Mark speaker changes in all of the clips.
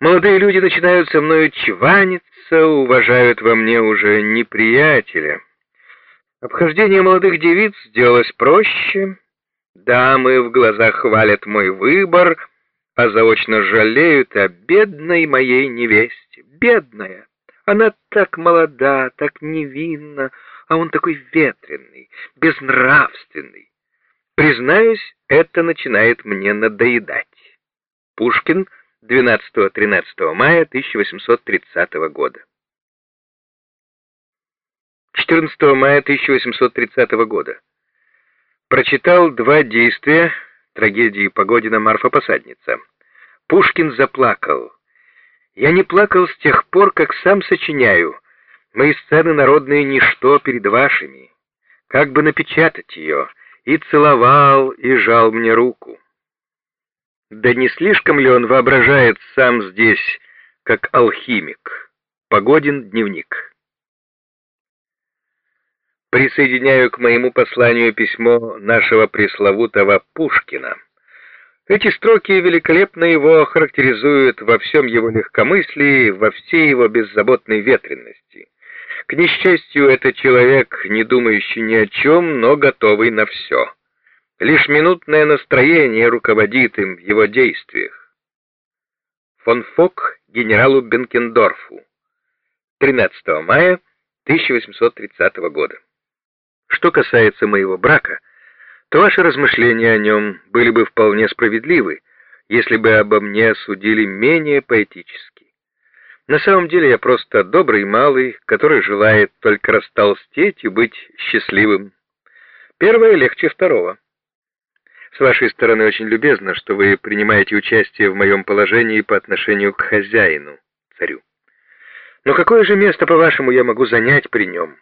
Speaker 1: Молодые люди начинают со мною чваниться, уважают во мне уже неприятеля. Обхождение молодых девиц сделалось проще. Дамы в глазах хвалят мой выбор, а заочно жалеют о бедной моей невесте. Бедная! Она так молода, так невинна, а он такой ветреный, безнравственный. Признаюсь, это начинает мне надоедать. Пушкин, 12-13 мая 1830 года. 14 мая 1830 года. Прочитал два действия трагедии Погодина «Марфа-посадница». Пушкин заплакал. Я не плакал с тех пор, как сам сочиняю. Мои сцены народные ничто перед вашими. Как бы напечатать ее? И целовал, и жал мне руку. Да не слишком ли он воображает сам здесь, как алхимик? Погодин дневник. Присоединяю к моему посланию письмо нашего пресловутого Пушкина. Эти строки великолепно его характеризуют во всем его легкомыслии, во всей его беззаботной ветренности. К несчастью, это человек, не думающий ни о чем, но готовый на все. Лишь минутное настроение руководит им в его действиях. Фон Фок генералу Бенкендорфу. 13 мая 1830 года. Что касается моего брака, то ваши размышления о нем были бы вполне справедливы, если бы обо мне судили менее поэтически. На самом деле я просто добрый малый, который желает только растолстеть и быть счастливым. Первое легче второго. С вашей стороны очень любезно, что вы принимаете участие в моем положении по отношению к хозяину, царю. Но какое же место, по-вашему, я могу занять при нем?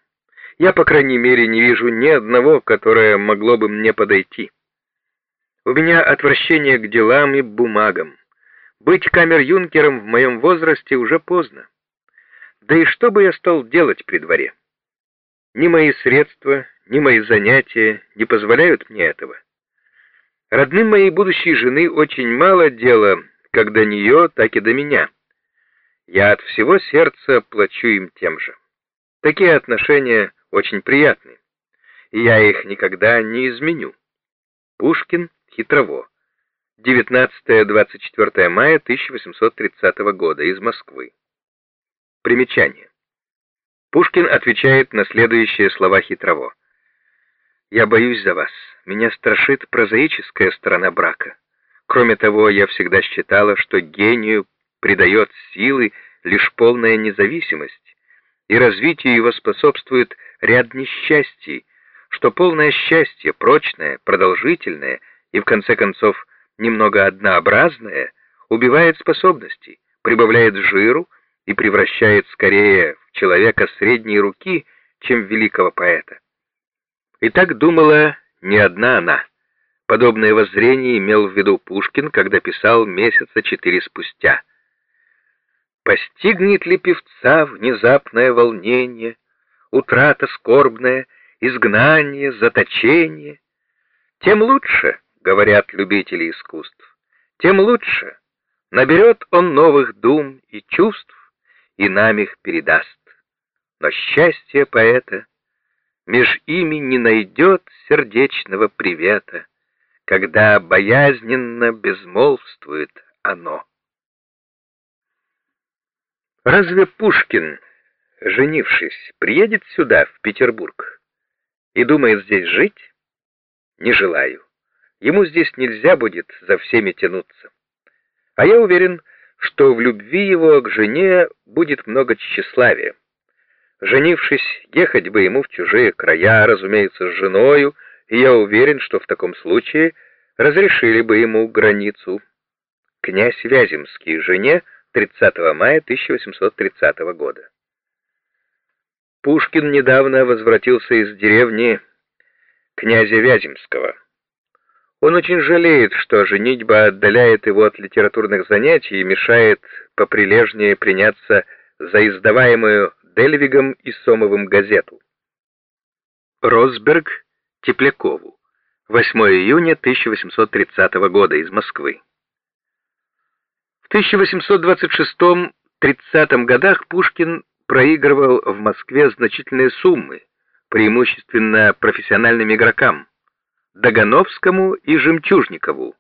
Speaker 1: Я, по крайней мере, не вижу ни одного, которое могло бы мне подойти. У меня отвращение к делам и бумагам. Быть камер-юнкером в моем возрасте уже поздно. Да и что бы я стал делать при дворе? Ни мои средства, ни мои занятия не позволяют мне этого. Родным моей будущей жены очень мало дела как до нее, так и до меня. Я от всего сердца плачу им тем же. Такие отношения очень приятны, и я их никогда не изменю. Пушкин, Хитрово. 19-24 мая 1830 года из Москвы. Примечание. Пушкин отвечает на следующие слова Хитрово. «Я боюсь за вас. Меня страшит прозаическая сторона брака. Кроме того, я всегда считала, что гению придает силы лишь полная независимость, и развитию его способствует ряд несчастий, что полное счастье, прочное, продолжительное и, в конце концов, немного однообразное, убивает способности, прибавляет жиру и превращает скорее в человека средней руки, чем великого поэта. И так думала не одна она. Подобное воззрение имел в виду Пушкин, когда писал месяца четыре спустя. «Постигнет ли певца внезапное волнение, утрата скорбная, изгнание, заточение? Тем лучше, говорят любители искусств, тем лучше наберет он новых дум и чувств и нам их передаст. Но счастье поэта меж ими не найдет сердечного привета, когда боязненно безмолвствует оно. Разве Пушкин, женившись, приедет сюда, в Петербург, и думает здесь жить? Не желаю. Ему здесь нельзя будет за всеми тянуться. А я уверен, что в любви его к жене будет много тщеславия. Женившись, ехать бы ему в чужие края, разумеется, с женою, и я уверен, что в таком случае разрешили бы ему границу. Князь Вяземский жене 30 мая 1830 года. Пушкин недавно возвратился из деревни князя Вяземского. Он очень жалеет, что женитьба отдаляет его от литературных занятий и мешает поприлежнее приняться за издаваемую Дельвигом и Сомовым газету. Росберг Теплякову. 8 июня 1830 года из Москвы. В 1826-30 годах Пушкин проигрывал в Москве значительные суммы, преимущественно профессиональным игрокам, Дагановскому и Жемчужникову,